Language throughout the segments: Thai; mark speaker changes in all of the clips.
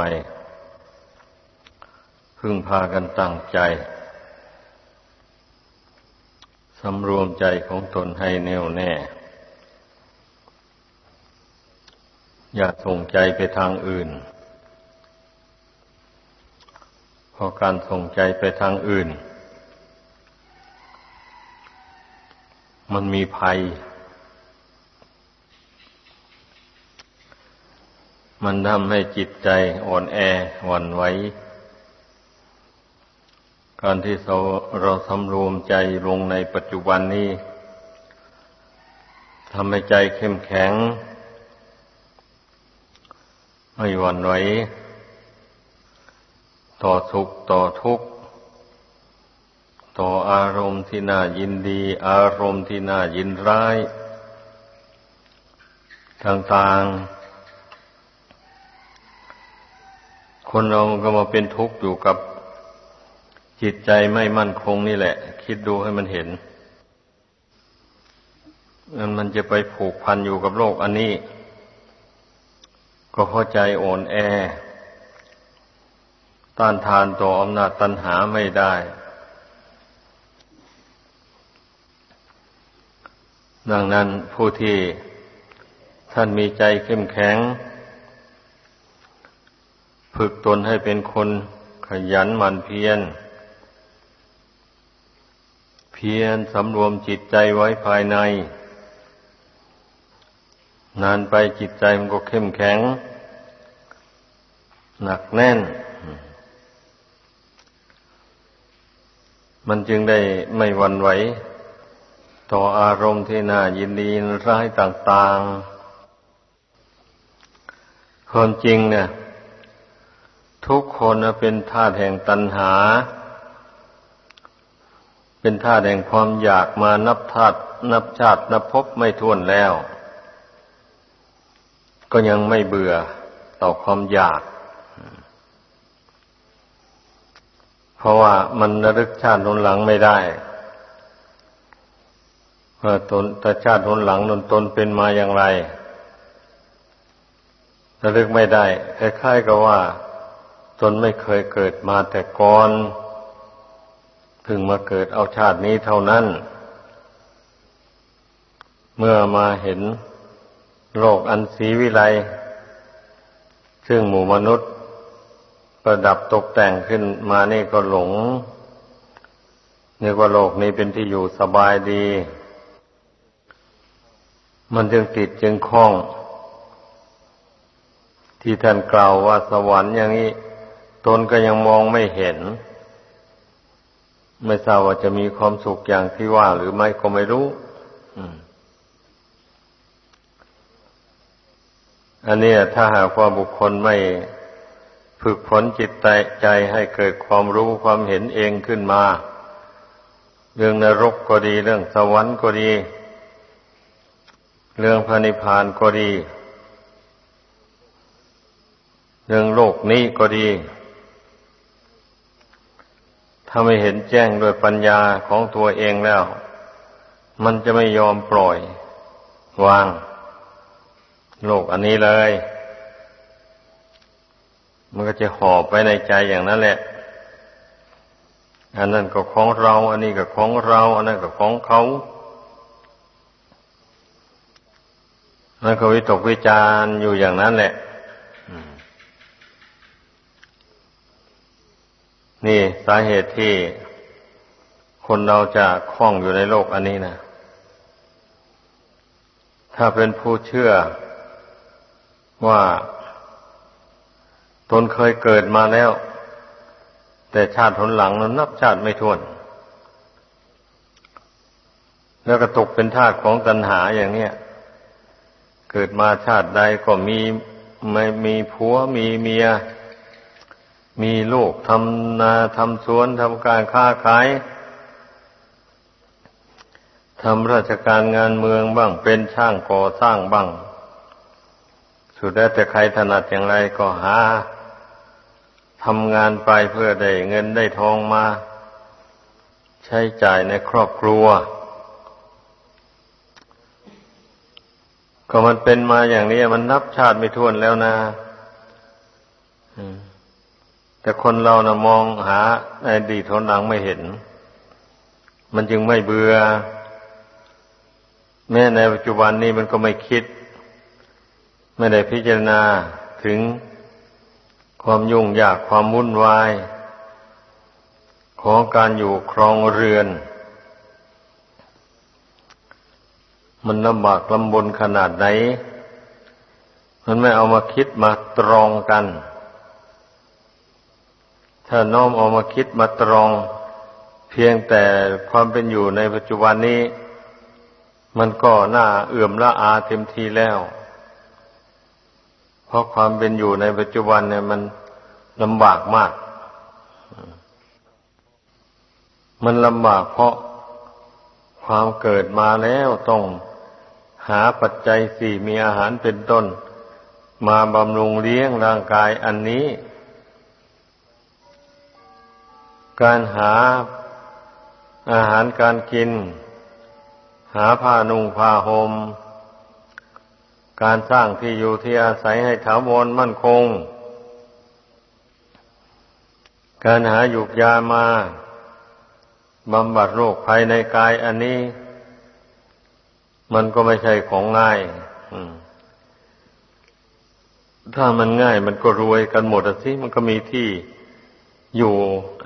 Speaker 1: ไป พึ่งพากันตั้งใจสำรวมใจของตนให้แน่วแน่ อย่าส่งใจไปทางอื่นเพราะการส่งใจไปทางอื่น มันมีภัย มันทำให้จิตใจอ่อนแอหวั่นไหว การที่เราเราสำรวมใจลงในปัจจุบันนี้ทำให้ใจเข้มแข็ง ไม่หวั่นไหว ต่อสุขต่อทุกข์ ต่ออารมณ์ที่น่ายินดี อารมณ์ที่น่ายินร้าย ต่างๆ คนเราก็มาเป็นทุกข์อยู่กับจิตใจไม่มั่นคงนี่แหละ คิดดูให้มันเห็นมันมันจะไปผูกพันอยู่กับโลกอันนี้ ก็เข้าใจอ่อนแอ ต้านทานต่ออำนาจตัณหาไม่ได้ ดังนั้นผู้ที่ท่านมีใจเข้มแข็ง ฝึกตนให้เป็นคนขยันหมั่นเพียร เพียรสำรวมจิตใจไว้ภายใน นานไปจิตใจมันก็เข้มแข็ง หนักแน่น มันจึงได้ไม่หวั่นไหว ต่ออารมณ์ที่น่ายินดีร้ายต่าง ๆ ความจริงเนี่ย ทุกคนเป็นธาตุแห่งตัณหา เป็นธาตุแห่งความอยากมานับธาตุนับชาตินับพบไม่ท้วนแล้ว ก็ยังไม่เบื่อต่อความอยาก เพราะว่ามันระลึกชาตินนหลังไม่ได้ว่าตนแต่ชาตินนหลังนนตนเป็นมาอย่างไรระลึกไม่ได้คล้ายๆกับว่า นไม่เคยเกิดมาแต่ก่อนเพิ่งมาเกิดเอาชาตินี้เท่านั้น เมื่อมาเห็นโลกอันสีวิไลซึ่งหมู่มนุษย์ ประดับตกแต่งขึ้นมานี่ก็หลงนึกว่าโลกนี้เป็นที่อยู่สบายดี มันจึงติดจึงคล้อง ที่ท่านกล่าวว่าสวรรค์อย่างนี้ ตนก็ยังมองไม่เห็น ไม่ทราบว่าจะมีความสุขอย่างที่ว่า หรือไม่ก็ไม่รู้อันนี้ถ้าหากว่าบุคคลไม่ฝึกฝนจิตใจให้เกิดความรู้ความเห็นเองขึ้นมา เรื่องนรกก็ดี เรื่องสวรรค์ก็ดี เรื่องพระนิพพานก็ดี เรื่องโลกนี้ก็ดี ถ้าไม่เห็นแจ้งโดยปัญญาของตัวเองแล้ว มันจะไม่ยอมปล่อย วาง โลกอันนี้เลย มันก็จะหอบไปในใจอย่างนั้นแหละ อันนั้นก็ของเรา อันนี้ก็ของเรา อันนั้นก็ของเขานั่นก็วิตกวิจารอยู่อย่างนั้นแหละ นี่สาเหตุที่คนเราจะคล้องอยู่ในโลกอันนี้นะ ถ้าเป็นผู้เชื่อว่าตนเคยเกิดมาแล้ว แต่ชาติผลหลังนั้นนับชาติไม่ถ้วน แล้วก็ตกเป็นทาสของตัณหาอย่างเนี้ยเกิดมาชาติใดก็มีไม่มีผัวมีเมีย มีลูกทำนาทำสวนทำการค้าขายทำราชการงานเมืองบ้างเป็นช่างก่อสร้างบ้าง สุดแล้วแต่ใครถนัดอย่างไรก็หาทำงานไปเพื่อได้เงินได้ทองมา ใช้จ่ายในครอบครัว ก็มันเป็นมาอย่างนี้มันนับชาติไม่ท้วนแล้วนะ แต่คนเรานะมองหาในอดีตทนหลังไม่เห็น มันจึงไม่เบื่อ แม้ในปัจจุบันนี้มันก็ไม่คิด ไม่ได้พิจารณาถึงความยุ่งยากความวุ่นวาย ของการอยู่ครองเรือน มันลำบากลำบนขนาดไหน มันไม่เอามาคิดมาตรองกัน ถ้าน้อมเอามาคิดมาตรอง เพียงแต่ความเป็นอยู่ในปัจจุบันนี้ มันก็น่าเอื่อมละอาเต็มทีแล้ว เพราะความเป็นอยู่ในปัจจุบันเนี่ยมันลำบากมาก มันลำบากเพราะความเกิดมาแล้วต้องหาปัจจัยสี่มีอาหารเป็นต้น มาบำรุงเลี้ยงร่างกายอันนี้ การหาอาหารการกิน หาผ้านุ่งผ้าหม่มการสร้างที่อยู่ที่อาศัยให้ถาวรมั่นคง การหาหยุกยามาบำบัดโรคภายในกายอันนี้ มันก็ไม่ใช่ของง่ายถ้ามันง่ายมันก็รวยกันหมดสิมันก็มีที่ อยู่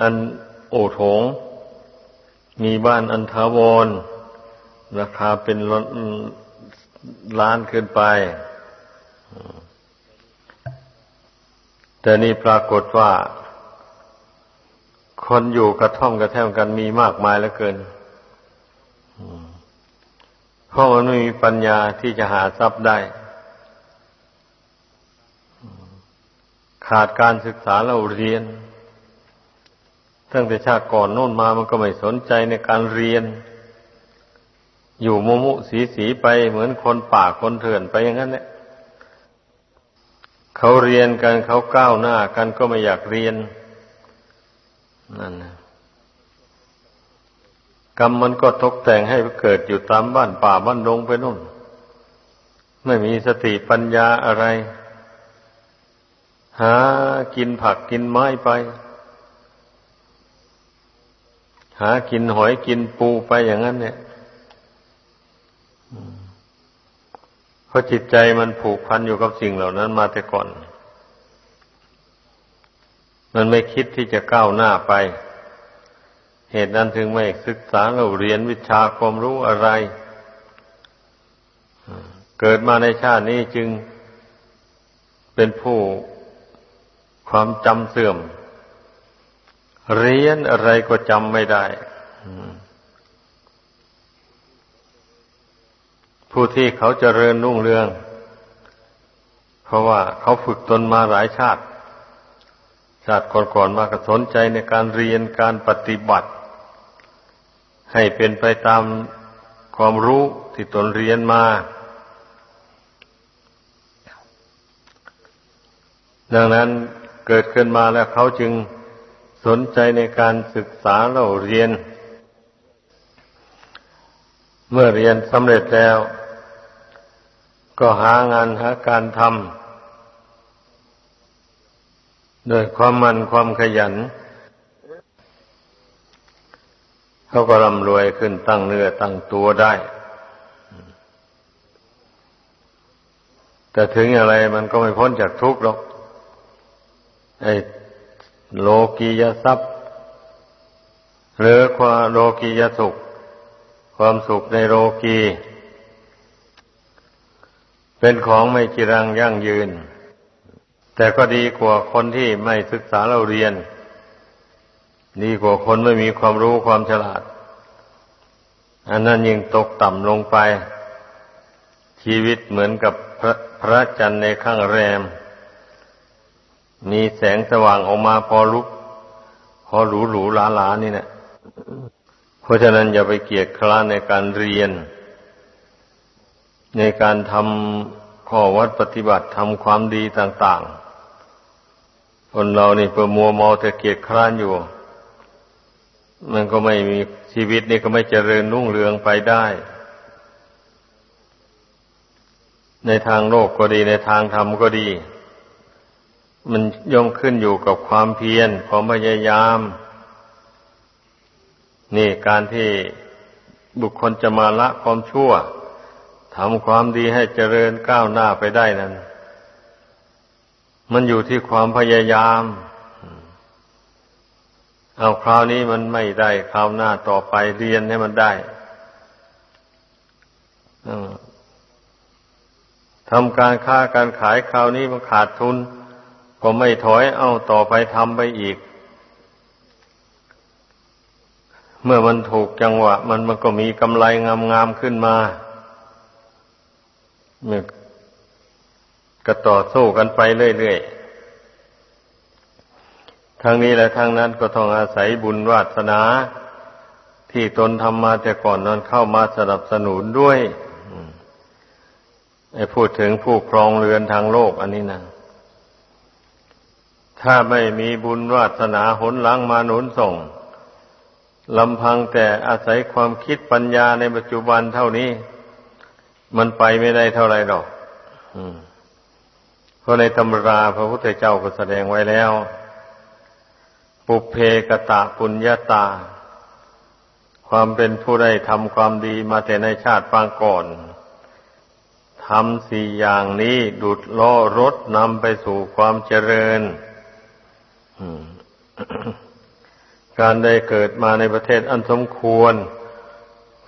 Speaker 1: อันโอโถง มีบ้านอันถาวร ราคาเป็นล้านขึ้นไป แต่นี่ปรากฏว่า คนอยู่กระท่อมกระแทมกันมีมากมายเหลือเกินเพราะมันไม่มีปัญญาที่จะหาทรัพย์ได้ ขาดการศึกษาเราเรียน ตั้งแต่ชาติก่อนโน่นมามันก็ไม่สนใจในการเรียน อยู่มุมุสีสีไปเหมือนคนป่าคนเถื่อนไปอย่างนั้นเนี่ยเขาเรียนกันเขาก้าวหน้ากันก็ไม่อยากเรียนนั่นนะกรรมมันก็ตกแต่งให้เกิดอยู่ตามบ้านป่าบ้านดงไปนู่น ไม่มีสติปัญญาอะไร หากินผักกินไม้ไป หากินหอยกินปูไปอย่างนั้นเนี่ยเพราะจิตใจมันผูกพันอยู่กับสิ่งเหล่านั้นมาแต่ก่อน มันไม่คิดที่จะก้าวหน้าไป เหตุนั้นถึงไม่ศึกษาเราเรียนวิชาความรู้อะไร เกิดมาในชาตินี้จึงเป็นผู้ความจำเสื่อม เรียนอะไรก็จำไม่ได้ผู้ที่เขาเจริญรุ่งเรือง เพราะว่าเขาฝึกตนมาหลายชาติ ชาติก่อนๆมาก็สนใจในการเรียนการปฏิบัติ ให้เป็นไปตามความรู้ที่ตนเรียนมา ดังนั้นเกิดขึ้นมาแล้วเขาจึง สนใจในการศึกษาเราเรียน เมื่อเรียนสำเร็จแล้ว ก็หางานหาการทำโดยความมันความขยัน เขาก็ร่ำรวยขึ้นตั้งเนื้อตั้งตัวได้ แต่ถึงอะไรมันก็ไม่พ้นจากทุกข์หรอกไอ้ โลกียทรัพย์ หรือความโลกียสุข ความสุขในโลกี เป็นของไม่จรังยั่งยืน แต่ก็ดีกว่าคนที่ไม่ศึกษาเราเรียน ดีกว่าคนไม่มีความรู้ความฉลาด อันนั้นยิ่งตกต่ำลงไป ชีวิตเหมือนกับพระพระจันทร์ในข้างแรม มีแสงสว่างออกมาพอลุก พอหรูหรูหลาหลานี่นะเพราะฉะนั้นอย่าไปเกียดคร้านในการเรียน ในการทำข้อวัดปฏิบัติทำความดีต่างๆ คนเรานี่เพื่อมัวเมาแต่เกียจคร้านอยู่ มันก็ไม่มีชีวิตนี่ก็ไม่เจริญรุ่งเรืองไปได้ ในทางโลกก็ดีในทางธรรมก็ดี มันย่อมขึ้นอยู่กับความเพียรความพยายาม นี่การที่บุคคลจะมาละความชั่วทำความดีให้เจริญก้าวหน้าไปได้นั้น มันอยู่ที่ความพยายาม เอาคราวนี้มันไม่ได้คราวหน้าต่อไปเรียนให้มันได้ทำการค้าการขายคราวนี้มันขาดทุน ก็ไม่ถอยเอาต่อไปทำไปอีก เมื่อมันถูกจังหวะ มันมันก็มีกำไรงามๆขึ้นมาเนี่ยก็ต่อสู้กันไปเรื่อยๆทางนี้และทางนั้นก็ต้องอาศัยบุญวาสนา ที่ตนทำมาแต่ก่อนนั้นเข้ามาสนับสนุนด้วยไอ้พูดถึงผู้ครองเรือนทางโลกอันนี้นะ ถ้าไม่มีบุญวาสนาหนหลังมาหนุนส่งลำพังแต่อาศัยความคิดปัญญาในปัจจุบันเท่านี้ มันไปไม่ได้เท่าไรหรอกเพราะในตำราพระพุทธเจ้าก็แสดงไว้แล้ว ปุเพกตะปุญญาตา ความเป็นผู้ได้ทำความดีมาแต่ในชาติปางก่อนทำสี่อย่างนี้ดุดล้อรถนำไปสู่ความเจริญ การได้เกิดมาในประเทศอันสมควร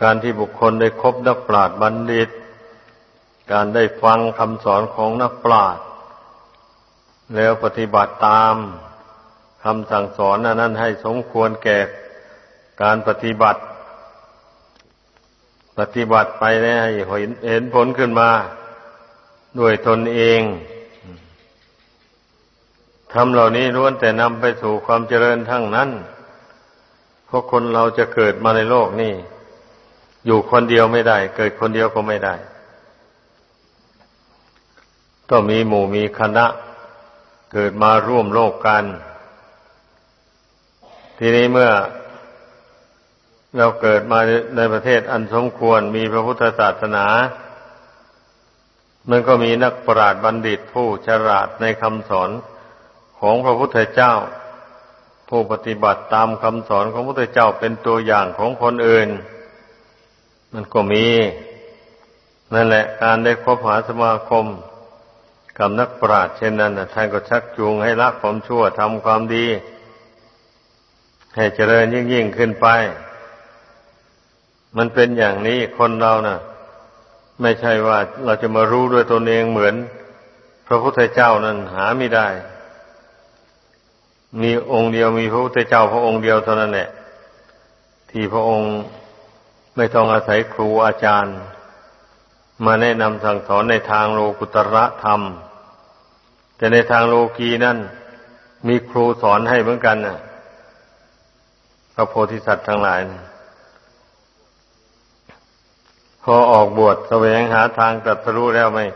Speaker 1: การที่บุคคลได้คบนักปราชญ์บัณฑิต การได้ฟังคำสอนของนักปราชญ์แล้วปฏิบัติตามคำสั่งสอนนั้นให้สมควรแก่การปฏิบัติ ปฏิบัติไปแล้วให้เห็นผลขึ้นมา ด้วยตนเอง ทำเหล่านี้ล้วนแต่นำไปสู่ความเจริญทั้งนั้นเพราะคนเราจะเกิดมาในโลกนี่ อยู่คนเดียวไม่ได้ เกิดคนเดียวก็ไม่ได้ ต้องมีหมู่มีคณะ เกิดมาร่วมโลกกัน ทีนี้เมื่อ เราเกิดมาในประเทศอันสมควรมีพระพุทธศาสนา มันก็มีนักปราชญ์บัณฑิตผู้ฉลาดในคำสอน ของพระพุทธเจ้า ผู้ปฏิบัติตามคำสอนของพระพุทธเจ้าเป็นตัวอย่างของคนอื่น มันก็มี นั่นแหละ การได้คบหาสมาคมกับนักปราชญ์เช่นนั้นท่านก็ชักจูงให้ละความชั่วทำความดี ให้เจริญยิ่งยิ่งขึ้นไป มันเป็นอย่างนี้คนเรานะ่ะ ไม่ใช่ว่าเราจะมารู้ด้วยตนเองเหมือน พระพุทธเจ้านั้นหาไม่ได้ มีองค์เดียวมีพระพุทธเจ้าพระองค์เดียวเท่านั้นแหละที่พระองค์ไม่ต้องอาศัยครูอาจารย์ มาแนะนำสั่งสอนในทางโลกุตระธรรม แต่ในทางโลกีนั่น มีครูสอนให้เหมือนกันนะพระโพธิสัตว์ทั้งหลายนะพอออกบวชแสวงหาทางตรัสรู้แล้วไม่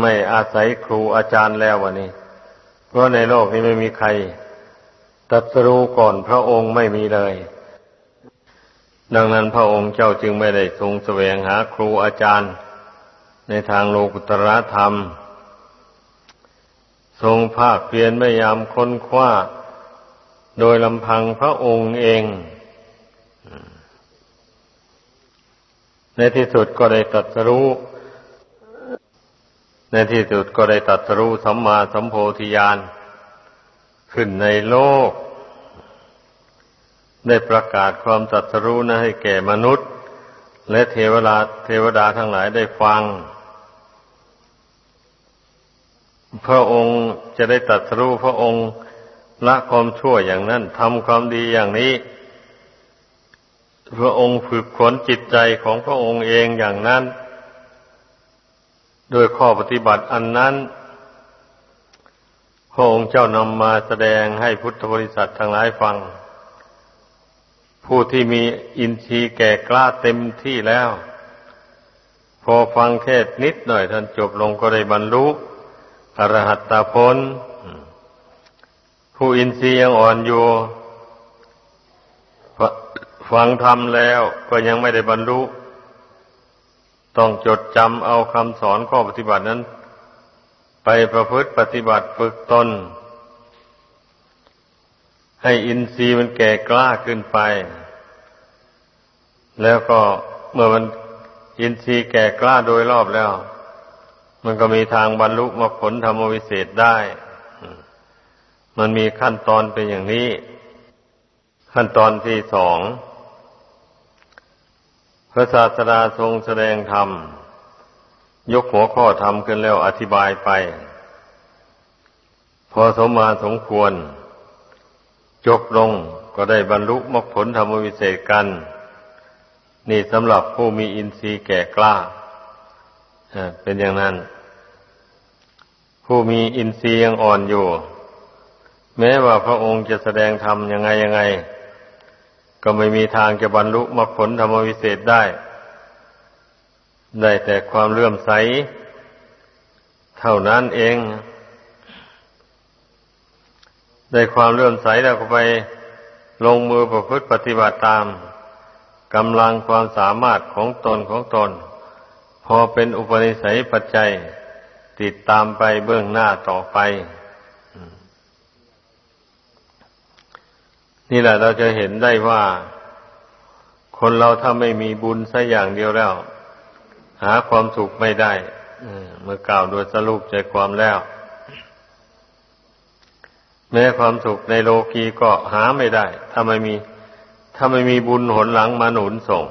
Speaker 1: ไม่อาศัยครูอาจารย์แล้ววันนี้ ราะในโลกนี้ไม่มีใครตรัสรู้ก่อนพระองค์ไม่มีเลย ดังนั้นพระองค์เจ้าจึงไม่ได้ทรงแสวงหาครูอาจารย์ ในทางโลกุตรธรรม ทรงภาคเพียรพยายามค้นคว้า โดยลำพังพระองค์เอง ในที่สุดก็ได้ตัดรู้ ในที่สุดก็ได้ตัดรู้สัมมาสัมโพธิญาณขึ้นในโลก ได้ประกาศความตัดรู้นะให้แก่มนุษย์ และเทวดาเทวดาทั้งหลายได้ฟัง พระองค์จะได้ตัดรู้พระองค์ละความชั่วอย่างนั้นทำความดีอย่างนี้ พระองค์ฝึกขนจิตใจของพระองค์เองอย่างนั้น โดยข้อปฏิบัติอันนั้นพระองค์เจ้านำมาแสดงให้พุทธบริษัททั้งหลายฟัง ผู้ที่มีอินทรีย์แก่กล้าเต็มที่แล้ว พอฟังแค่นิดหน่อยท่านจบลงก็ได้บรรลุอรหัตตผลผู้อินทรีย์ยังอ่อนอยู่ฟังธรรมแล้วก็ยังไม่ได้บรรลุ ต้องจดจำเอาคำสอนข้อปฏิบัตินั้น ไปประพฤติปฏิบัติฝึกตนให้อินทรีย์มันแก่กล้าขึ้นไป แล้วก็เมื่อมันอินทรีย์แก่กล้าโดยรอบแล้ว มันก็มีทางบรรลุมรรคผลธรรมวิเศษได้ มันมีขั้นตอนเป็นอย่างนี้ ขั้นตอนที่สอง ระศาสดาทรงแสดงธรรม ยกหัวข้อธรรมขึ้นแล้วอธิบายไป พอสมมาสมควร จบลงก็ได้บรรลุมรรคผลธรรมวิเศษกัน นี่สำหรับผู้มีอินทรีย์แก่กล้าเป็นอย่างนั้น ผู้มีอินทรีย์ยังอ่อนอยู่ แม้ว่าพระองค์จะแสดงธรรมยังไงยังไง ก็ไม่มีทางจะบรรลุมรรคผลธรรมวิเศษได้ ได้แต่ความเลื่อมใส เท่านั้นเอง ได้ความเลื่อมใสแล้วก็ไปลงมือประพฤติปฏิบัติตามกำลังความสามารถของตนของตน พอเป็นอุปนิสัยปัจจัย ติดตามไปเบื้องหน้าต่อไป นี่แหละเราจะเห็นได้ว่า คนเราถ้าไม่มีบุญสักอย่างเดียวแล้ว หาความสุขไม่ได้เมื่อกล่าวโดยสรุปใจความแล้ว แม้ความสุขในโลกีก็หาไม่ได้ ถ้าไม่มี ถ้าไม่มีบุญหนหลังมาหนุนส่ง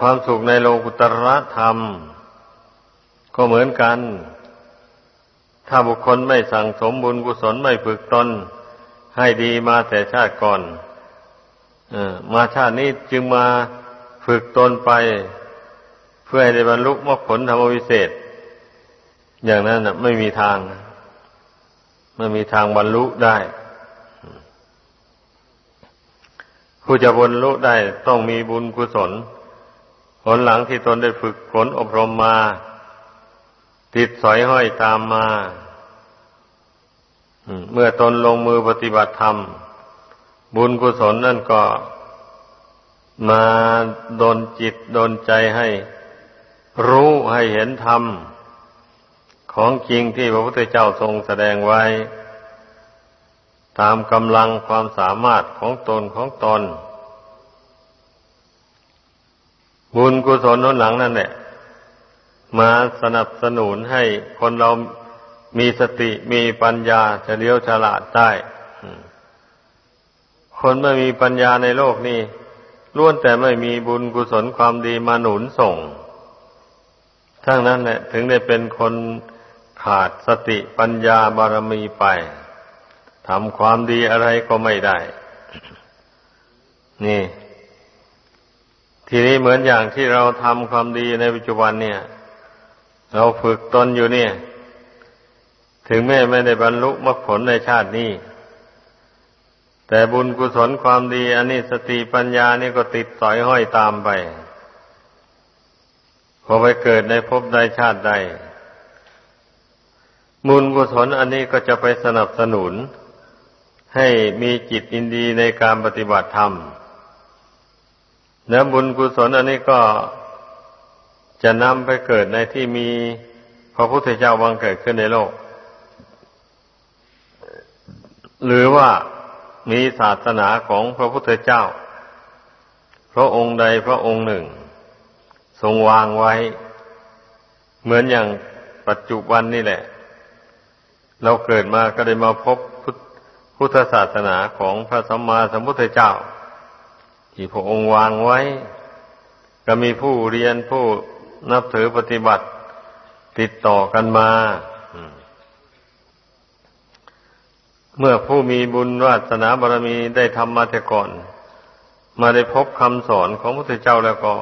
Speaker 1: ความสุขในโลกุตรธรรม ก็เหมือนกัน ถ้าบุคคลไม่สั่งสมบุญกุศลไม่ฝึกตน ให้ดีมาแต่ชาติก่อนมาชาตินี้จึงมาฝึกตนไป เพื่อให้ได้บรรลุมรรคผลธรรมวิเศษ อย่างนั้นไม่มีทางไม่มีทางบรรลุได้ผู้จะบรรลุได้ต้องมีบุญกุศล ผลหลังที่ตนได้ฝึกฝนอบรมมา ติดสอยห้อยตามมา เมื่อตนลงมือปฏิบัติธรรม บุญกุศลนั่นก็มาดนจิตดนใจให้ รู้ให้เห็นธรรม ของจริงที่พระพุทธเจ้าทรงแสดงไว้ ตามกำลังความสามารถของตนของตน บุญกุศลน้นหลังนั่นแหละมาสนับสนุนให้คนเรา มีสติมีปัญญาเฉลียวฉลาดได้ คนไม่มีปัญญาในโลกนี้ล้วนแต่ไม่มีบุญกุศลความดีมาหนุนส่ง ทั้งนั้นแหละถึงได้เป็นคนขาดสติปัญญาบารมีไปทำความดีอะไรก็ไม่ได้ นี่ ทีนี้เหมือนอย่างที่เราทำความดีในปัจจุบันเนี่ย เราฝึกตนอยู่เนี่ย ถึงแม้ไม่ได้บรรลุมรรคผลในชาตินี้ แต่บุญกุศลความดี อันนี้สติปัญญานี่ก็ติดสอยห้อยตามไป พอไปเกิดในภพใดชาติใดบุญกุศลอันนี้ก็จะไปสนับสนุน ให้มีจิตอินดีในการปฏิบัติธรรม และบุญกุศลอันนี้ก็จะนำไปเกิดในที่มีพระพุทธเจ้าวังเกิดขึ้นในโลก หรือว่ามีศาสนาของพระพุทธเจ้า พระองค์ใดพระองค์หนึ่ง ทรงวางไว้ เหมือนอย่างปัจจุบันนี่แหละ เราเกิดมาก็ได้มาพบพุทธศาสนาของพระสัมมาสัมพุทธเจ้า ที่พระองค์วางไว้ ก็มีผู้เรียนผู้นับถือปฏิบัติ ติดต่อกันมา เมื่อผู้มีบุญวาสนาบารมีได้ทำมาแต่ก่อน มาได้พบคำสอนของพระพุทธเจ้าแล้วก็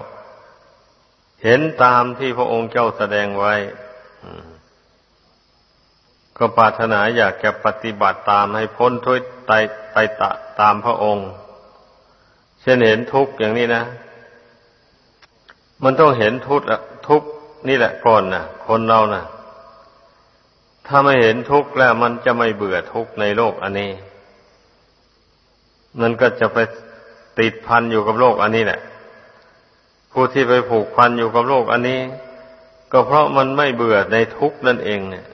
Speaker 1: เห็นตามที่พระองค์เจ้าแสดงไว้ก็ปรารถนาอยากจะปฏิบัติตามให้พ้นทุกข์ไปไปตะตามพระองค์ เช่นเห็นทุกข์อย่างนี้นะ มันต้องเห็นทุกข์ทุกข์นี่แหละก่อนนะคนเรานะ ถ้าไม่เห็นทุกข์แล้วมันจะไม่เบื่อทุกข์ในโลกอันนี้มันก็จะไปติดพันอยู่กับโลกอันนี้แหละ ผู้ที่ไปผูกพันอยู่กับโลกอันนี้ ก็เพราะมันไม่เบื่อในทุกข์นั่นเองเนี่ย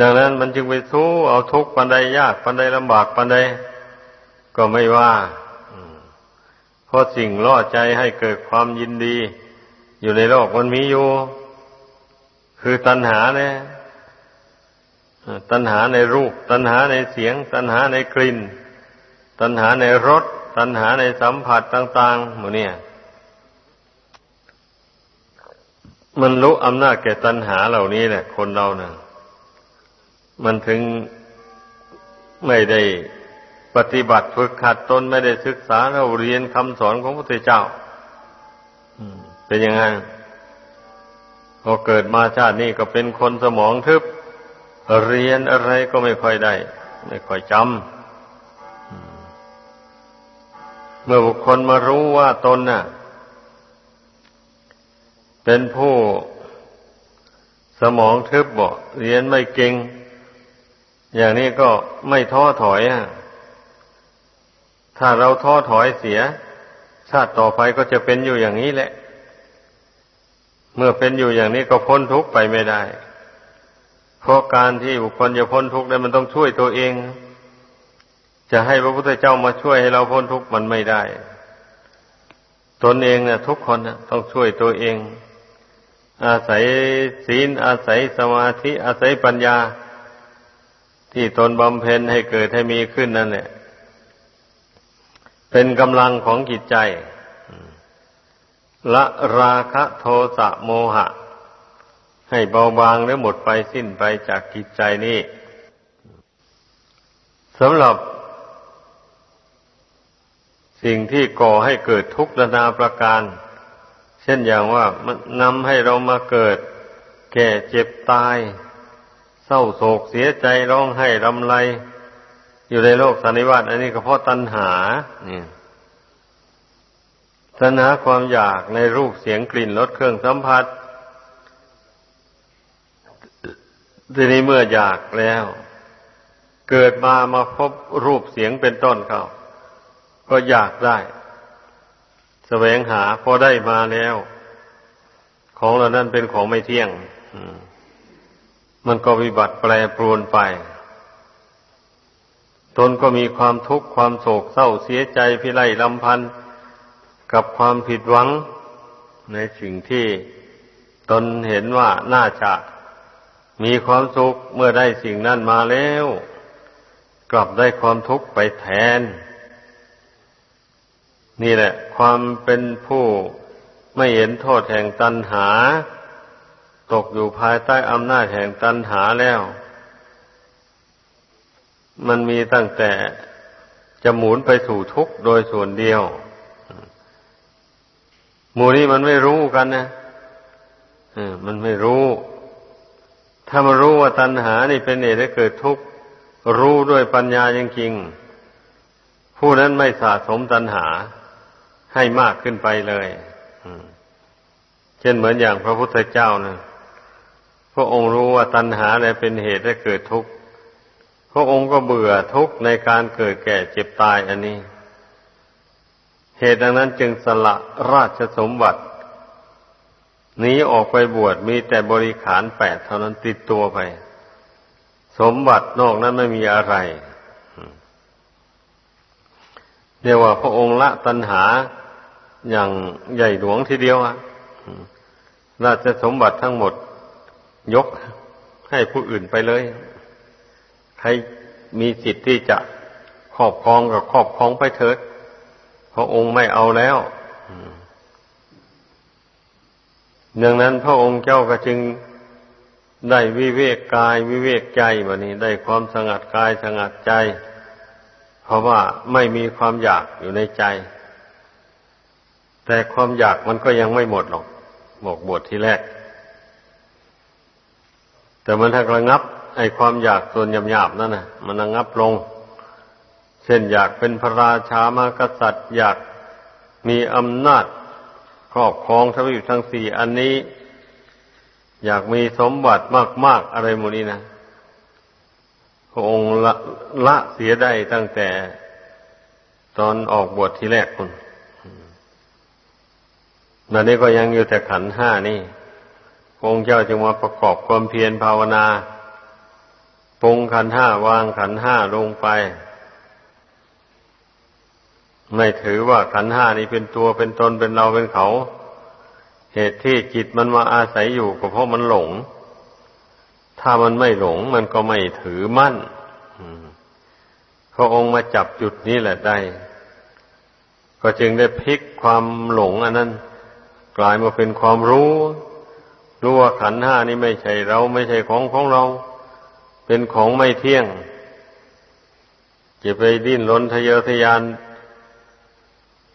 Speaker 1: ดังนั้นมันจึงไปสู้เอาทุกข์ปันใดยากปันใดลำบากปันใดก็ไม่ว่าเพราะสิ่งล่อใจให้เกิดความยินดี อยู่ในโลกมันมีอยู่ คือตัณหาเนี่ยตัณหาในรูป ตัณหาในเสียง ตัณหาในกลิ่น ตัณหาในรส ตัณหาในสัมผัสต่างๆหมดเนี่ย มันรู้อำนาจแก่ตัณหาเหล่านี้แหละ คนเราเนะ่ะ มันถึงไม่ได้ปฏิบัติฝึกขัดตนไม่ได้ศึกษาเราเรียนคำสอนของพระพุทธเจ้าเป็นยังไง พอเกิดมาชาตินี้ก็เป็นคนสมองทึบ เรียนอะไรก็ไม่ค่อยได้ ไม่ค่อยจำ เมื่อบุคคลมารู้ว่าตนน่ะ เป็นผู้สมองทึบบ่เรียนไม่เก่ง อย่างนี้ก็ไม่ท้อถอยอะถ้าเราท้อถอยเสีย ชาติต่อไปก็จะเป็นอยู่อย่างนี้แหละ เมื่อเป็นอยู่อย่างนี้ก็พ้นทุกข์ไปไม่ได้ เพราะการที่บุคคลจะพ้นทุกข์ได้มันต้องช่วยตัวเอง จะให้พระพุทธเจ้ามาช่วยให้เราพ้นทุกข์มันไม่ได้ ตนเองเนี่ยทุกคนนะต้องช่วยตัวเอง อาศัยศีล อาศัยสมาธิ อาศัยปัญญา ที่ตนบำเพ็ญให้เกิดให้มีขึ้นนั่นแหละเป็นกำลังของจิตใจ ละราคะโทสะโมหะ ให้เบาบางและหมดไปสิ้นไปจากจิตใจนี้สำหรับ สิ่งที่ก่อให้เกิดทุกข์นานาประการ เช่นอย่างว่ามันนำให้เรามาเกิด แก่เจ็บตาย เศร้าโศกเสียใจร้องไห้รำไร อยู่ในโลกสันนิวาตอันนี้ก็เพราะตัณหาเนี่ย ตัณหาความอยากในรูปเสียงกลิ่นรสเครื่องสัมผัส ทีนี้เมื่ออยากแล้ว เกิดมามาพบรูปเสียงเป็นต้นเขาก็อยากได้แสวงหาพอได้มาแล้ว ของเหล่านั้นเป็นของไม่เที่ยงมมันก็วิบัติแปรปรวนไป ตนก็มีความทุกข์ความโศกเศร้าเสียใจพิไรลำพันธ์ กับความผิดหวังในสิ่งที่ตนเห็นว่าน่าจะมีความสุขเมื่อได้สิ่งนั้นมาแล้ว กลับได้ความทุกข์ไปแทน นี่แหละ ความเป็นผู้ไม่เห็นโทษแห่งตัณหา ตกอยู่ภายใต้อำนาจแห่งตัณหาแล้ว มันมีตั้งแต่จะหมุนไปสู่ทุกข์โดยส่วนเดียว หมู่นี้มันไม่รู้กันนะมันไม่รู้ ถ้ามารู้ว่าตัณหานี่เป็นเหตุให้เกิดทุกข์รู้ด้วยปัญญาจริงๆผู้นั้นไม่สะสมตัณหาให้มากขึ้นไปเลยเช่นเหมือนอย่างพระพุทธเจ้านะพระองค์รู้ว่าตัณหาเนี่ยเป็นเหตุให้เกิดทุกข์พระองค์ก็เบื่อทุกข์ในการเกิดแก่เจ็บตายอันนี้ เหตุดังนั้นจึงสละราชสมบัติหนีออกไปบวชมีแต่บริขารแปดเท่านั้นติดตัวไป สมบัตินอกนั้นไม่มีอะไรเรียกว่าพระองค์ละตัณหาอย่างใหญ่หลวงทีเดียวอะราชสมบัติทั้งหมด ยกให้ผู้อื่นไปเลย ใครมีสิทธิ์ที่จะครอบครองกับครอบครองไปเถิด พระองค์ไม่เอาแล้วดังนั้นพระองค์เจ้าก็จึงได้วิเวกกายวิเวกใจแบบนี้ ได้ความสงัดกายสงัดใจ เพราะว่าไม่มีความอยากอยู่ในใจ แต่ความอยากมันก็ยังไม่หมดหรอกบอกบทที่แรก แต่มันถ้าระงับ ไอความอยากส่วนหยาบๆนั่นนะมันระงับลง เช่นอยากเป็นพระราชามากษัตริย์ อยากมีอำนาจครอบครองทวีปทั้งสี่อันนี้ อยากมีสมบัติมาก ๆ อะไรหมดนี้นะพระองค์ละละเสียได้ตั้งแต่ตอนออกบวชที่แรกคุณนันนี้ก็ยังอยู่แต่ขันห้านี่องค์เจ้าจึงมาประกอบความเพียรภาวนาปรงขันห้าวางขันห้าลงไป ไม่ถือว่าขันห้านี้เป็นตัวเป็นตนเป็นเราเป็นเขา เหตุที่จิตมันมาอาศัยอยู่ก็เพราะมันหลง ถ้ามันไม่หลงมันก็ไม่ถือมั่นพระองค์มาจับจุดนี้แหละได้ ก็จึงได้พลิกความหลงอันนั้น กลายมาเป็นความรู้ รู้ว่าขันห้านี้ไม่ใช่เราไม่ใช่ของของเรา เป็นของไม่เที่ยงจะไปดิ้นรนทะเยอทะยาน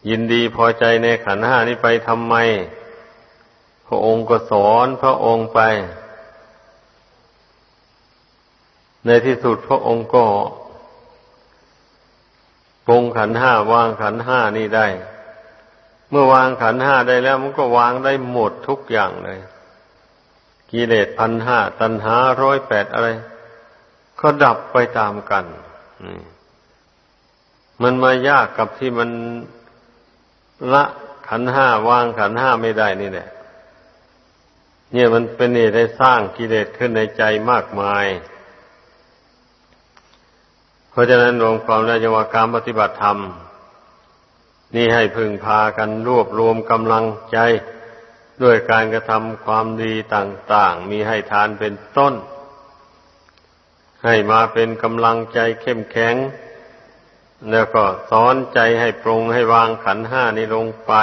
Speaker 1: ยินดีพอใจในขันห้านี้ไปทำไม พระองค์ก็สอนพระองค์ไป ในที่สุดพระองค์ก็ปรงขันห้าวางขันห้านี่ได้ เมื่อวางขันห้าได้แล้ว มันก็วางได้หมดทุกอย่างเลยกิเลสพันห้าตัณหาร้อยแปดอะไร ก็ดับไปตามกันมันมายากกับที่มัน ละขันห้าวางขันห้าไม่ได้นี่แหละเนี่ยมันเป็นเหตุให้สร้างกิเลสขึ้นในใจมากมาย เพราะฉะนั้นรวมความแล้วจะว่าการปฏิบัติธรรม นี่ให้พึงพากันรวบรวมกำลังใจ ด้วยการกระทำความดีต่างๆ มีให้ทานเป็นต้น ให้มาเป็นกำลังใจเข้มแข็ง แล้วก็สอนใจให้ปรงให้วางขันห้านี้ลงไป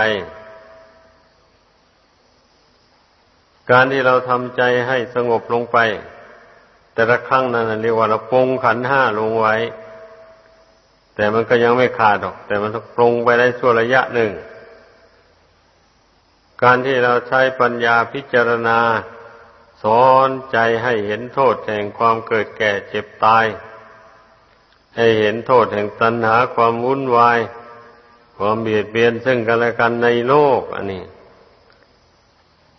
Speaker 1: การที่เราทำใจให้สงบลงไป แต่ละครั้งนั้นเรียกว่าเราปรงขันห้าลงไว้ แต่มันก็ยังไม่ขาดหรอก แต่มันต้องปรงไปได้ชั่วระยะหนึ่ง การที่เราใช้ปัญญาพิจารณา สอนใจให้เห็นโทษแห่งความเกิดแก่เจ็บตาย ให้เห็นโทษแห่งตัณหาความวุ่นวาย ความเบียดเบียนซึ่งกันและกันในโลก อันนี้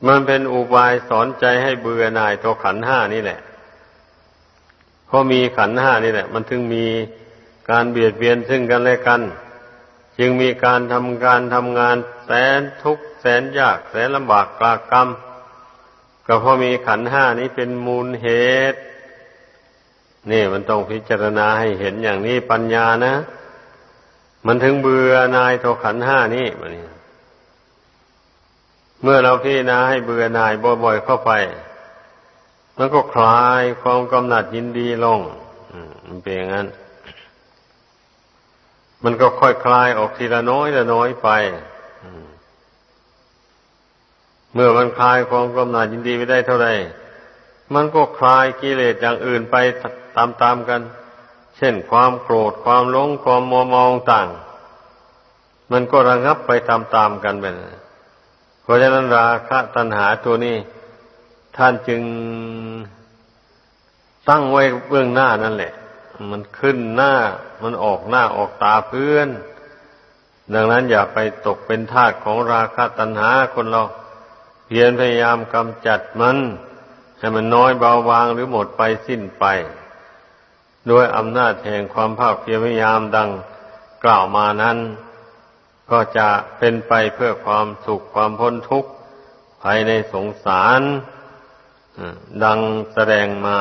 Speaker 1: มันเป็นอุบายสอนใจให้เบื่อหน่ายตัวขันห้านี่แหละเพราะมีขันห้านี่แหละ มันถึงมีการเบียดเบียนซึ่งกันและกัน จึงมีการทำการทำงานแสนทุกข์แสนยากแสนลำบากกากรรมก็เพราะมีขันห้านี้เป็นมูลเหตุ นี่มันต้องพิจารณาให้เห็นอย่างนี้ปัญญานะ มันถึงเบื่อนายโทขันห้านี่มันนี่เมื่อเราพิจารณาให้เบื่อนายบ่อยๆเข้าไป มันก็คลายความกำหนัดยินดีลงมันเป็นอย่างนั้น มันก็ค่อยคลายออกทีละน้อยละน้อยไปเมื่อมันคลายความกำหนัดยินดีไปได้เท่าไหร่มันก็คลายกิเลสอย่างอื่นไป ตามๆกัน เช่นความโกรธความหลงความมัวมองต่าง มันก็ระงับไปตามๆกันไปเพราะฉะนั้นราคะตัณหาตัวนี้ ท่านจึงตั้งไว้เบื้องหน้านั่นแหละ มันขึ้นหน้า มันออกหน้าออกตาเพื่อน ดังนั้นอย่าไปตกเป็นทาสของราคะตัณหาคนเรา เพียรพยายามกำจัดมัน ให้มันน้อยเบาบางหรือหมดไปสิ้นไป ด้วยอำนาจแห่งความภาคเพียรพยายามดังกล่าวมานั้น ก็จะเป็นไปเพื่อความสุขความพ้นทุกข์ภายในสงสาร ดังแสดงมา